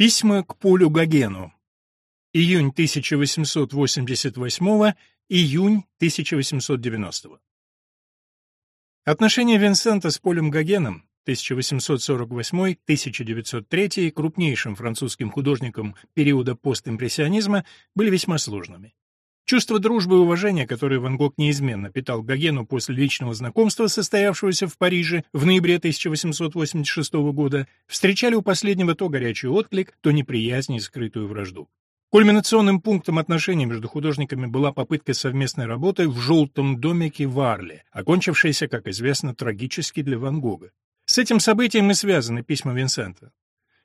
Письма к Полю Гогену. Июнь 1888 июнь 1890 Отношения Винсента с Полем Гогеном 1848-1903, крупнейшим французским художником периода постимпрессионизма, были весьма сложными. Чувство дружбы и уважения, которое Ван Гог неизменно питал Гогену после личного знакомства, состоявшегося в Париже в ноябре 1886 года, встречали у последнего то горячий отклик, то неприязнь и скрытую вражду. Кульминационным пунктом отношений между художниками была попытка совместной работы в «желтом домике» в Арле, окончившаяся, как известно, трагически для Ван Гога. С этим событием и связаны письма Винсента.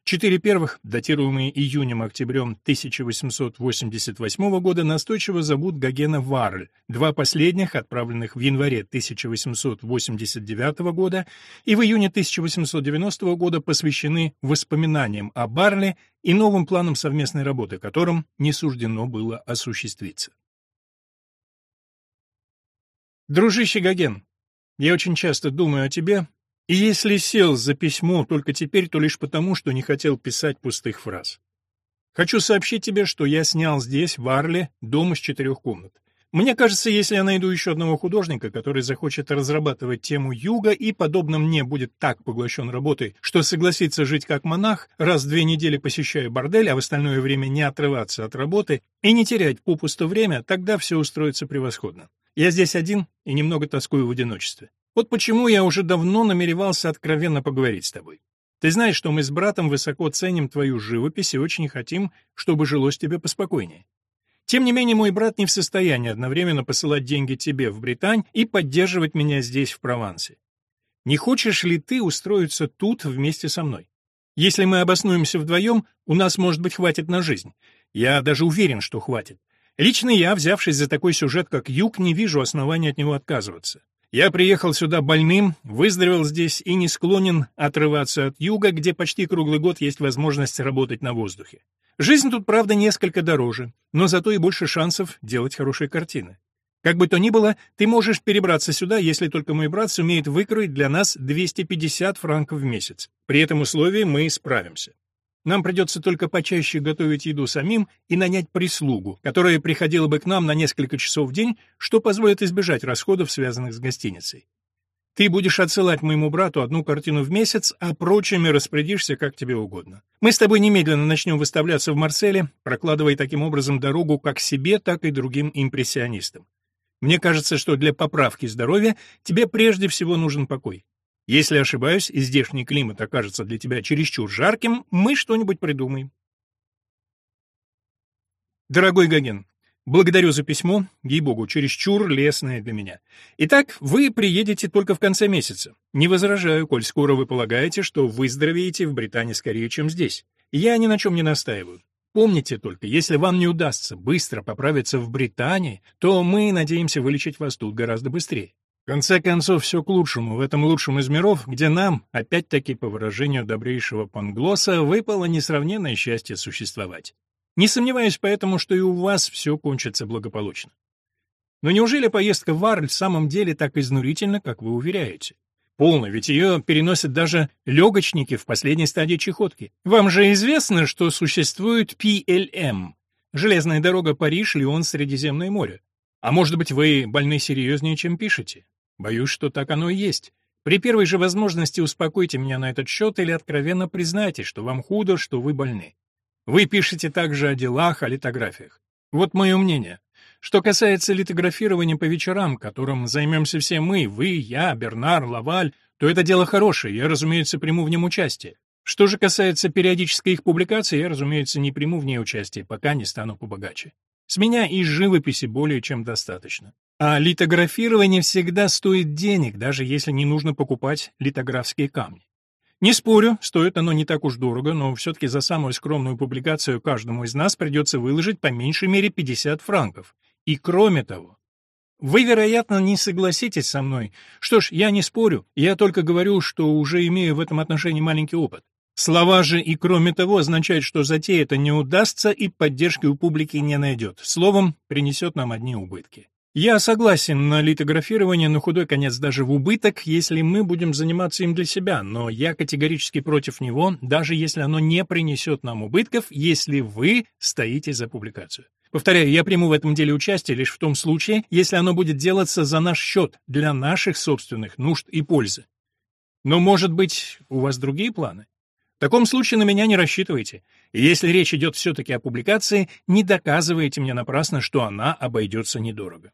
Четыре первых, датируемые июнем-октябрем 1888 года, настойчиво зовут Гогена Варль, два последних, отправленных в январе 1889 года и в июне 1890 года, посвящены воспоминаниям о Барле и новым планам совместной работы, которым не суждено было осуществиться. Дружище Гоген, я очень часто думаю о тебе и если сел за письмо только теперь, то лишь потому, что не хотел писать пустых фраз. Хочу сообщить тебе, что я снял здесь, в Арле, дом из четырех комнат. Мне кажется, если я найду еще одного художника, который захочет разрабатывать тему юга и, подобно мне, будет так поглощен работой, что согласится жить как монах, раз в две недели посещая бордель, а в остальное время не отрываться от работы и не терять попусту время, тогда все устроится превосходно. Я здесь один и немного тоскую в одиночестве. Вот почему я уже давно намеревался откровенно поговорить с тобой. Ты знаешь, что мы с братом высоко ценим твою живопись и очень хотим, чтобы жилось тебе поспокойнее. Тем не менее, мой брат не в состоянии одновременно посылать деньги тебе в Британь и поддерживать меня здесь, в Провансе. Не хочешь ли ты устроиться тут вместе со мной? Если мы обоснуемся вдвоем, у нас, может быть, хватит на жизнь. Я даже уверен, что хватит. Лично я, взявшись за такой сюжет, как «Юг», не вижу основания от него отказываться. Я приехал сюда больным, выздоровел здесь и не склонен отрываться от юга, где почти круглый год есть возможность работать на воздухе. Жизнь тут, правда, несколько дороже, но зато и больше шансов делать хорошие картины. Как бы то ни было, ты можешь перебраться сюда, если только мой брат сумеет выкроить для нас 250 франков в месяц. При этом условии мы справимся. Нам придется только почаще готовить еду самим и нанять прислугу, которая приходила бы к нам на несколько часов в день, что позволит избежать расходов, связанных с гостиницей. Ты будешь отсылать моему брату одну картину в месяц, а прочими распорядишься как тебе угодно. Мы с тобой немедленно начнем выставляться в Марселе, прокладывая таким образом дорогу как себе, так и другим импрессионистам. Мне кажется, что для поправки здоровья тебе прежде всего нужен покой. Если ошибаюсь, и здешний климат окажется для тебя чересчур жарким, мы что-нибудь придумаем. Дорогой Гоген, благодарю за письмо, ей-богу, чересчур лестное для меня. Итак, вы приедете только в конце месяца. Не возражаю, коль скоро вы полагаете, что выздоровеете в Британии скорее, чем здесь. Я ни на чем не настаиваю. Помните только, если вам не удастся быстро поправиться в Британии, то мы надеемся вылечить вас тут гораздо быстрее. В конце концов, все к лучшему, в этом лучшем из миров, где нам, опять-таки по выражению добрейшего Панглоса, выпало несравненное счастье существовать. Не сомневаюсь поэтому, что и у вас все кончится благополучно. Но неужели поездка в Арль в самом деле так изнурительна, как вы уверяете? Полно, ведь ее переносят даже легочники в последней стадии чехотки. Вам же известно, что существует PLM — железная дорога Париж-Лион-Средиземное море. А может быть, вы больны серьезнее, чем пишете? Боюсь, что так оно и есть. При первой же возможности успокойте меня на этот счет или откровенно признайтесь, что вам худо, что вы больны. Вы пишете также о делах, о литографиях. Вот мое мнение. Что касается литографирования по вечерам, которым займемся все мы, вы, я, Бернар, Лаваль, то это дело хорошее, я, разумеется, приму в нем участие. Что же касается периодической их публикации, я, разумеется, не приму в ней участие, пока не стану побогаче. С меня и живописи более чем достаточно. А литографирование всегда стоит денег, даже если не нужно покупать литографские камни. Не спорю, стоит оно не так уж дорого, но все-таки за самую скромную публикацию каждому из нас придется выложить по меньшей мере 50 франков. И кроме того, вы, вероятно, не согласитесь со мной. Что ж, я не спорю, я только говорю, что уже имею в этом отношении маленький опыт. Слова же и кроме того означают, что затея это не удастся и поддержки у публики не найдет. Словом, принесет нам одни убытки. Я согласен на литографирование на худой конец даже в убыток, если мы будем заниматься им для себя, но я категорически против него, даже если оно не принесет нам убытков, если вы стоите за публикацию. Повторяю, я приму в этом деле участие лишь в том случае, если оно будет делаться за наш счет, для наших собственных нужд и пользы. Но, может быть, у вас другие планы? В таком случае на меня не рассчитывайте. Если речь идет все-таки о публикации, не доказывайте мне напрасно, что она обойдется недорого.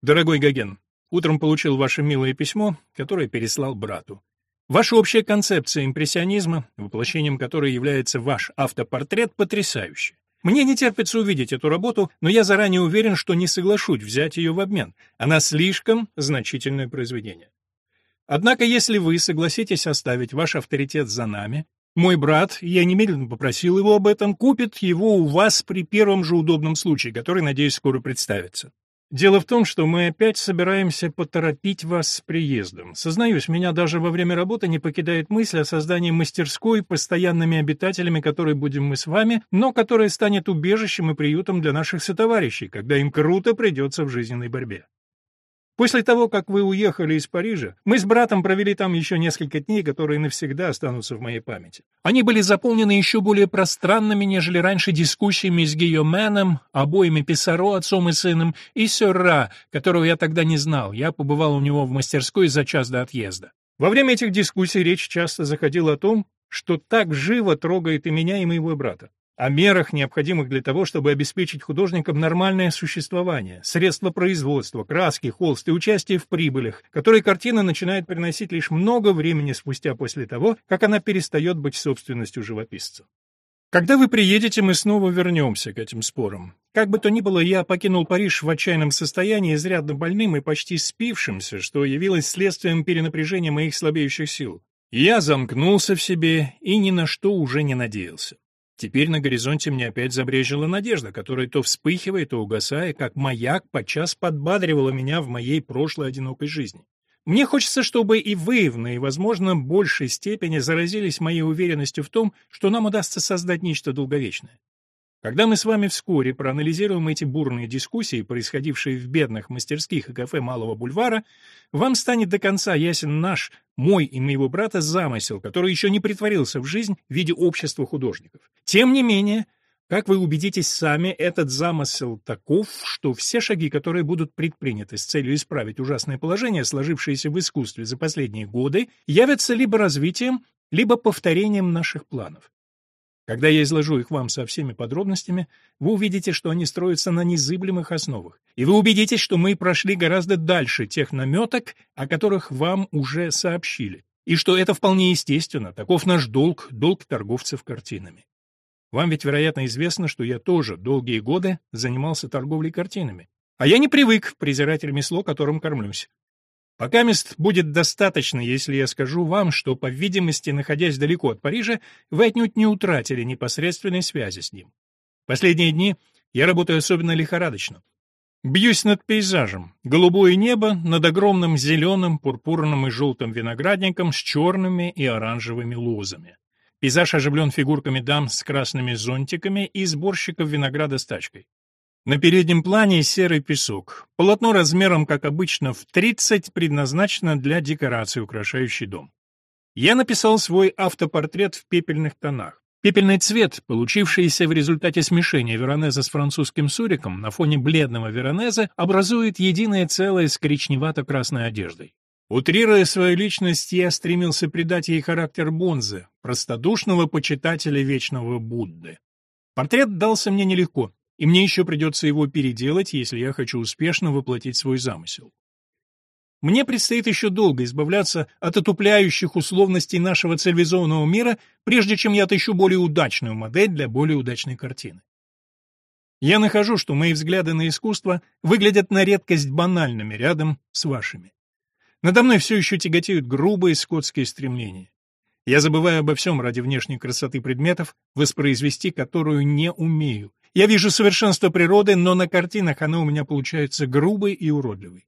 Дорогой Гоген, утром получил ваше милое письмо, которое переслал брату. Ваша общая концепция импрессионизма, воплощением которой является ваш автопортрет, потрясающая. Мне не терпится увидеть эту работу, но я заранее уверен, что не соглашусь взять ее в обмен. Она слишком значительное произведение. Однако, если вы согласитесь оставить ваш авторитет за нами, мой брат, я немедленно попросил его об этом, купит его у вас при первом же удобном случае, который, надеюсь, скоро представится. Дело в том, что мы опять собираемся поторопить вас с приездом. Сознаюсь, меня даже во время работы не покидает мысль о создании мастерской, постоянными обитателями которой будем мы с вами, но которая станет убежищем и приютом для наших сотоварищей, когда им круто придется в жизненной борьбе. После того, как вы уехали из Парижа, мы с братом провели там еще несколько дней, которые навсегда останутся в моей памяти. Они были заполнены еще более пространными, нежели раньше дискуссиями с Гийоменом, обоими Писаро, отцом и сыном, и Сёрра, которого я тогда не знал. Я побывал у него в мастерской за час до отъезда. Во время этих дискуссий речь часто заходила о том, что так живо трогает и меня, и моего брата о мерах, необходимых для того, чтобы обеспечить художникам нормальное существование, средства производства, краски, холст и участие в прибылях, которые картина начинает приносить лишь много времени спустя после того, как она перестает быть собственностью живописца. Когда вы приедете, мы снова вернемся к этим спорам. Как бы то ни было, я покинул Париж в отчаянном состоянии, изрядно больным и почти спившимся, что явилось следствием перенапряжения моих слабеющих сил. Я замкнулся в себе и ни на что уже не надеялся. Теперь на горизонте мне опять забрежила надежда, которая то вспыхивая, то угасая, как маяк, подчас подбадривала меня в моей прошлой одинокой жизни. Мне хочется, чтобы и вы в наивозможно большей степени заразились моей уверенностью в том, что нам удастся создать нечто долговечное. Когда мы с вами вскоре проанализируем эти бурные дискуссии, происходившие в бедных мастерских и кафе Малого бульвара, вам станет до конца ясен наш, мой и моего брата замысел, который еще не притворился в жизнь в виде общества художников. Тем не менее, как вы убедитесь сами, этот замысел таков, что все шаги, которые будут предприняты с целью исправить ужасное положение, сложившееся в искусстве за последние годы, явятся либо развитием, либо повторением наших планов. Когда я изложу их вам со всеми подробностями, вы увидите, что они строятся на незыблемых основах, и вы убедитесь, что мы прошли гораздо дальше тех наметок, о которых вам уже сообщили, и что это вполне естественно, таков наш долг, долг торговцев картинами. Вам ведь, вероятно, известно, что я тоже долгие годы занимался торговлей картинами, а я не привык презирать ремесло, которым кормлюсь. Пока мест будет достаточно, если я скажу вам, что, по видимости, находясь далеко от Парижа, вы отнюдь не утратили непосредственной связи с ним. Последние дни я работаю особенно лихорадочно. Бьюсь над пейзажем. Голубое небо над огромным зеленым, пурпурным и желтым виноградником с черными и оранжевыми лозами. Пейзаж оживлен фигурками дам с красными зонтиками и сборщиков винограда с тачкой. На переднем плане серый песок. Полотно размером, как обычно, в 30 предназначено для декорации, украшающей дом. Я написал свой автопортрет в пепельных тонах. Пепельный цвет, получившийся в результате смешения веронеза с французским суриком на фоне бледного веронеза, образует единое целое с коричневато-красной одеждой. Утрируя свою личность, я стремился придать ей характер Бонзы, простодушного почитателя вечного Будды. Портрет дался мне нелегко и мне еще придется его переделать, если я хочу успешно воплотить свой замысел. Мне предстоит еще долго избавляться от отупляющих условностей нашего цивилизованного мира, прежде чем я отыщу более удачную модель для более удачной картины. Я нахожу, что мои взгляды на искусство выглядят на редкость банальными рядом с вашими. Надо мной все еще тяготеют грубые скотские стремления. Я забываю обо всем ради внешней красоты предметов, воспроизвести которую не умею, я вижу совершенство природы, но на картинах она у меня получается грубой и уродливой.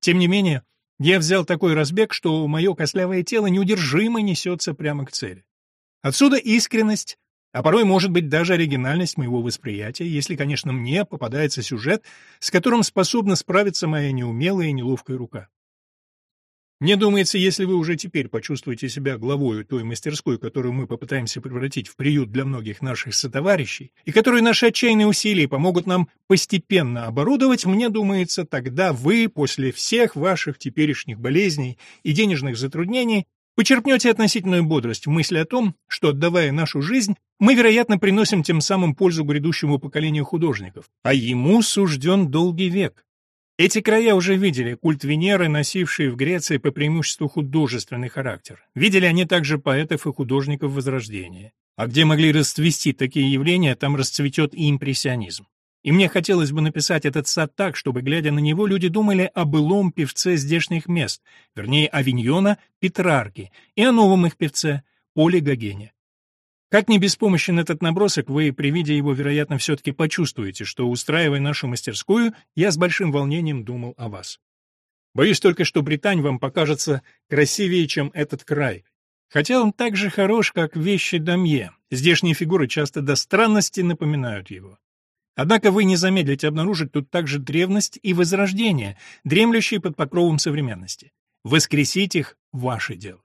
Тем не менее, я взял такой разбег, что мое костлявое тело неудержимо несется прямо к цели. Отсюда искренность, А порой, может быть, даже оригинальность моего восприятия, если, конечно, мне попадается сюжет, с которым способна справиться моя неумелая и неловкая рука. Мне думается, если вы уже теперь почувствуете себя главой той мастерской, которую мы попытаемся превратить в приют для многих наших сотоварищей, и которую наши отчаянные усилия помогут нам постепенно оборудовать, мне думается, тогда вы, после всех ваших теперешних болезней и денежных затруднений, почерпнете относительную бодрость в мысли о том, что, отдавая нашу жизнь, мы, вероятно, приносим тем самым пользу грядущему поколению художников, а ему сужден долгий век. Эти края уже видели культ Венеры, носивший в Греции по преимуществу художественный характер. Видели они также поэтов и художников Возрождения. А где могли расцвести такие явления, там расцветет и импрессионизм. И мне хотелось бы написать этот сад так, чтобы, глядя на него, люди думали о былом певце здешних мест, вернее, Авиньона, Петрарке, и о новом их певце, Поле Гогене. Как не беспомощен этот набросок, вы при виде его, вероятно, все-таки почувствуете, что, устраивая нашу мастерскую, я с большим волнением думал о вас. Боюсь только, что Британь вам покажется красивее, чем этот край. Хотя он так же хорош, как вещи Дамье. Здешние фигуры часто до странности напоминают его. Однако вы не замедлите обнаружить тут также древность и возрождение, дремлющие под покровом современности. Воскресить их — ваше дело.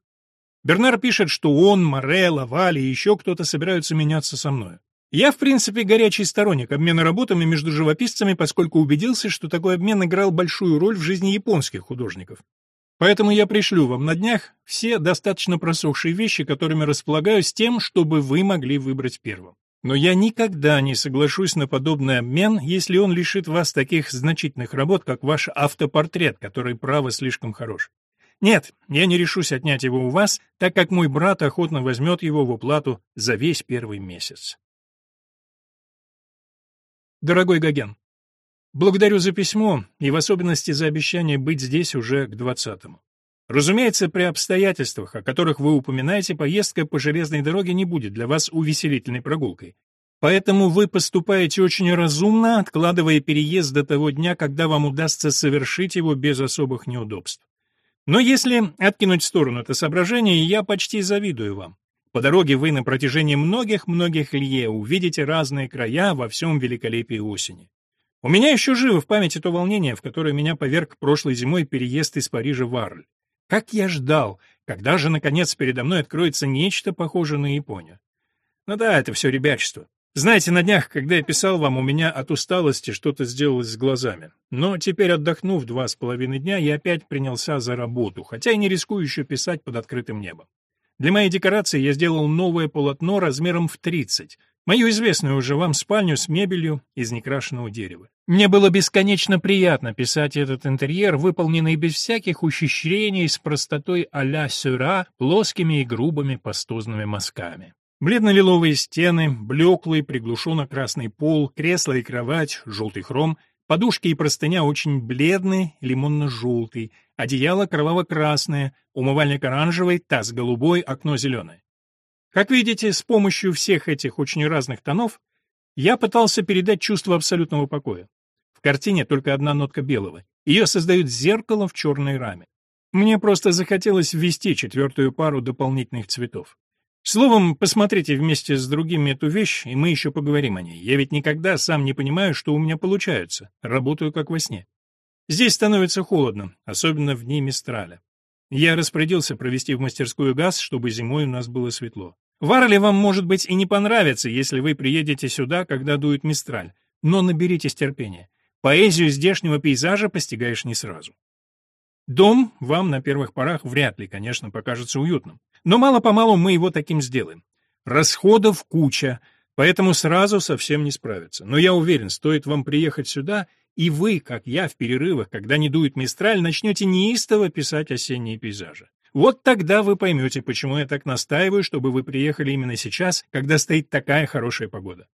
Бернар пишет, что он, Море, Лаваль и еще кто-то собираются меняться со мной. Я, в принципе, горячий сторонник обмена работами между живописцами, поскольку убедился, что такой обмен играл большую роль в жизни японских художников. Поэтому я пришлю вам на днях все достаточно просохшие вещи, которыми располагаю, с тем, чтобы вы могли выбрать первым. Но я никогда не соглашусь на подобный обмен, если он лишит вас таких значительных работ, как ваш автопортрет, который, право, слишком хорош. Нет, я не решусь отнять его у вас, так как мой брат охотно возьмет его в уплату за весь первый месяц. Дорогой Гоген, благодарю за письмо и в особенности за обещание быть здесь уже к двадцатому. Разумеется, при обстоятельствах, о которых вы упоминаете, поездка по железной дороге не будет для вас увеселительной прогулкой. Поэтому вы поступаете очень разумно, откладывая переезд до того дня, когда вам удастся совершить его без особых неудобств. Но если откинуть в сторону это соображение, я почти завидую вам. По дороге вы на протяжении многих-многих лье увидите разные края во всем великолепии осени. У меня еще живо в памяти то волнение, в которое меня поверг прошлой зимой переезд из Парижа в Арль. Как я ждал, когда же, наконец, передо мной откроется нечто похожее на Японию. Ну да, это все ребячество. Знаете, на днях, когда я писал вам, у меня от усталости что-то сделалось с глазами. Но теперь, отдохнув два с половиной дня, я опять принялся за работу, хотя и не рискую еще писать под открытым небом. Для моей декорации я сделал новое полотно размером в 30, мою известную уже вам спальню с мебелью из некрашенного дерева. Мне было бесконечно приятно писать этот интерьер, выполненный без всяких ухищрений, с простотой а-ля сюра, плоскими и грубыми пастозными мазками. Бледно-лиловые стены, блеклый, приглушенно-красный пол, кресло и кровать, желтый хром, подушки и простыня очень бледный, лимонно-желтый, одеяло кроваво-красное, умывальник оранжевый, таз голубой, окно зеленое. Как видите, с помощью всех этих очень разных тонов я пытался передать чувство абсолютного покоя. В картине только одна нотка белого. Ее создают зеркало в черной раме. Мне просто захотелось ввести четвертую пару дополнительных цветов. Словом, посмотрите вместе с другими эту вещь, и мы еще поговорим о ней. Я ведь никогда сам не понимаю, что у меня получается. Работаю как во сне. Здесь становится холодно, особенно в дни Мистраля. Я распорядился провести в мастерскую газ, чтобы зимой у нас было светло. Варли вам, может быть, и не понравится, если вы приедете сюда, когда дует Мистраль, но наберитесь терпения. Поэзию здешнего пейзажа постигаешь не сразу. Дом вам на первых порах вряд ли, конечно, покажется уютным. Но мало-помалу мы его таким сделаем. Расходов куча, поэтому сразу совсем не справиться. Но я уверен, стоит вам приехать сюда, и вы, как я в перерывах, когда не дует мистраль, начнете неистово писать осенние пейзажи. Вот тогда вы поймете, почему я так настаиваю, чтобы вы приехали именно сейчас, когда стоит такая хорошая погода.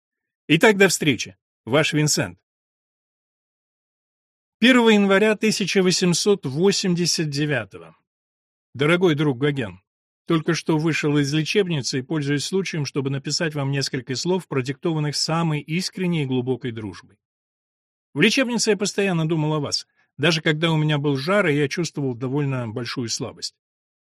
Итак, до встречи. Ваш Винсент. 1 января 1889 Дорогой друг Гоген, только что вышел из лечебницы и пользуюсь случаем, чтобы написать вам несколько слов, продиктованных самой искренней и глубокой дружбой. В лечебнице я постоянно думал о вас. Даже когда у меня был жар, и я чувствовал довольно большую слабость.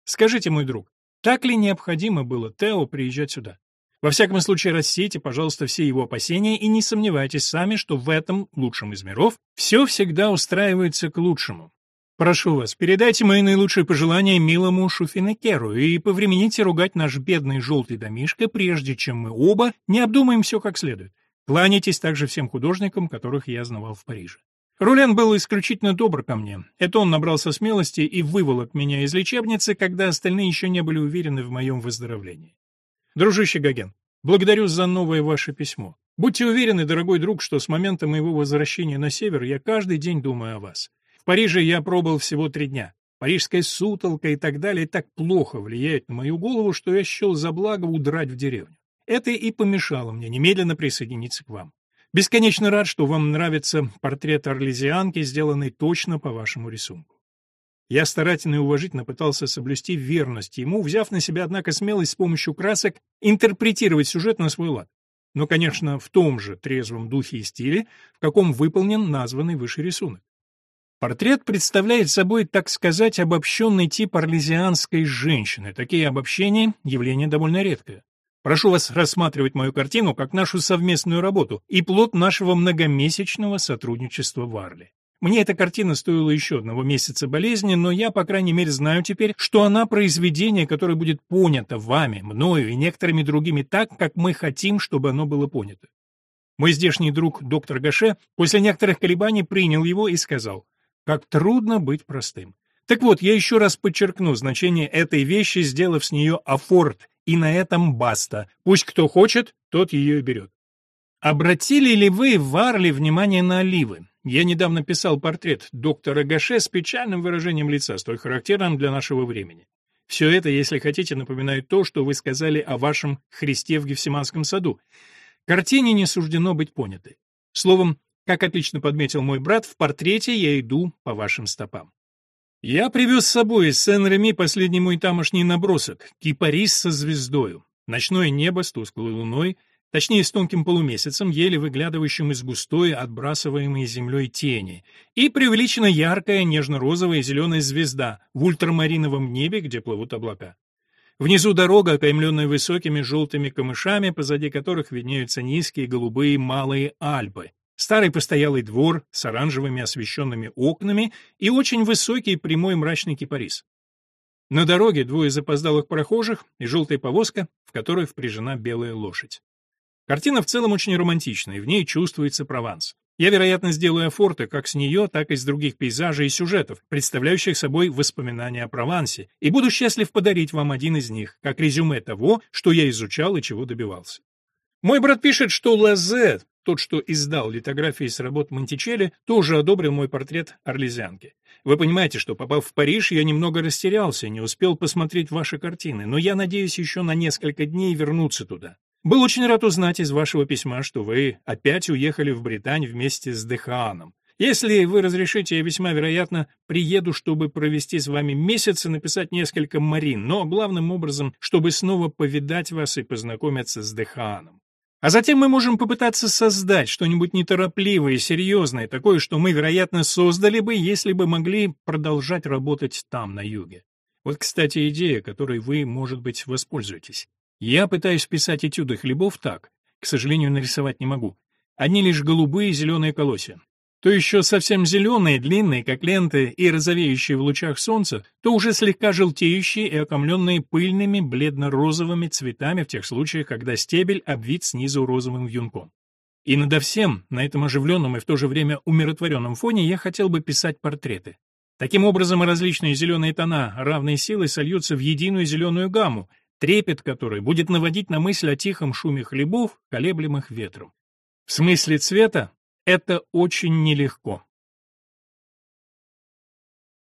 Скажите, мой друг, так ли необходимо было Тео приезжать сюда? Во всяком случае, рассейте, пожалуйста, все его опасения и не сомневайтесь сами, что в этом, лучшем из миров, все всегда устраивается к лучшему. Прошу вас, передайте мои наилучшие пожелания милому Шуфинекеру и повремените ругать наш бедный желтый домишко, прежде чем мы оба не обдумаем все как следует. Кланяйтесь также всем художникам, которых я знавал в Париже. Рулен был исключительно добр ко мне. Это он набрался смелости и выволок меня из лечебницы, когда остальные еще не были уверены в моем выздоровлении. Дружище Гоген, благодарю за новое ваше письмо. Будьте уверены, дорогой друг, что с момента моего возвращения на север я каждый день думаю о вас. Париже я пробыл всего три дня. Парижская сутолка и так далее так плохо влияет на мою голову, что я счел за благо удрать в деревню. Это и помешало мне немедленно присоединиться к вам. Бесконечно рад, что вам нравится портрет орлезианки, сделанный точно по вашему рисунку. Я старательно и уважительно пытался соблюсти верность ему, взяв на себя, однако, смелость с помощью красок интерпретировать сюжет на свой лад. Но, конечно, в том же трезвом духе и стиле, в каком выполнен названный выше рисунок. Портрет представляет собой, так сказать, обобщенный тип орлезианской женщины. Такие обобщения – явление довольно редкое. Прошу вас рассматривать мою картину как нашу совместную работу и плод нашего многомесячного сотрудничества в Арле. Мне эта картина стоила еще одного месяца болезни, но я, по крайней мере, знаю теперь, что она произведение, которое будет понято вами, мною и некоторыми другими так, как мы хотим, чтобы оно было понято. Мой здешний друг доктор Гаше после некоторых колебаний принял его и сказал, как трудно быть простым. Так вот, я еще раз подчеркну значение этой вещи, сделав с нее афорт, и на этом баста. Пусть кто хочет, тот ее и берет. Обратили ли вы в Арли внимание на оливы? Я недавно писал портрет доктора Гаше с печальным выражением лица, столь характерным для нашего времени. Все это, если хотите, напоминает то, что вы сказали о вашем Христе в Гефсиманском саду. Картине не суждено быть понятой. Словом, как отлично подметил мой брат, в портрете я иду по вашим стопам. Я привез с собой из Сен-Реми последний мой тамошний набросок — кипарис со звездою. Ночное небо с тусклой луной, точнее с тонким полумесяцем, еле выглядывающим из густой, отбрасываемой землей тени, и преувеличенно яркая нежно-розовая зеленая звезда в ультрамариновом небе, где плывут облака. Внизу дорога, окаймленная высокими желтыми камышами, позади которых виднеются низкие голубые малые Альпы, Старый постоялый двор с оранжевыми освещенными окнами и очень высокий прямой мрачный кипарис. На дороге двое запоздалых прохожих и желтая повозка, в которой впряжена белая лошадь. Картина в целом очень романтичная, в ней чувствуется Прованс. Я, вероятно, сделаю форты как с нее, так и с других пейзажей и сюжетов, представляющих собой воспоминания о Провансе, и буду счастлив подарить вам один из них, как резюме того, что я изучал и чего добивался. Мой брат пишет, что Лазе тот, что издал литографии с работ Монтичелли, тоже одобрил мой портрет орлезианки. Вы понимаете, что, попав в Париж, я немного растерялся, не успел посмотреть ваши картины, но я надеюсь еще на несколько дней вернуться туда. Был очень рад узнать из вашего письма, что вы опять уехали в Британь вместе с Дехааном. Если вы разрешите, я весьма вероятно приеду, чтобы провести с вами месяц и написать несколько марин, но главным образом, чтобы снова повидать вас и познакомиться с Дехааном. А затем мы можем попытаться создать что-нибудь неторопливое и серьезное, такое, что мы, вероятно, создали бы, если бы могли продолжать работать там, на юге. Вот, кстати, идея, которой вы, может быть, воспользуетесь. Я пытаюсь писать этюды хлебов так, к сожалению, нарисовать не могу. Одни лишь голубые и зеленые колосья то еще совсем зеленые, длинные, как ленты, и розовеющие в лучах солнца, то уже слегка желтеющие и окомленные пыльными бледно-розовыми цветами в тех случаях, когда стебель обвит снизу розовым вьюнком. И надо всем, на этом оживленном и в то же время умиротворенном фоне, я хотел бы писать портреты. Таким образом, различные зеленые тона равной силы сольются в единую зеленую гамму, трепет которой будет наводить на мысль о тихом шуме хлебов, колеблемых ветром. В смысле цвета это очень нелегко.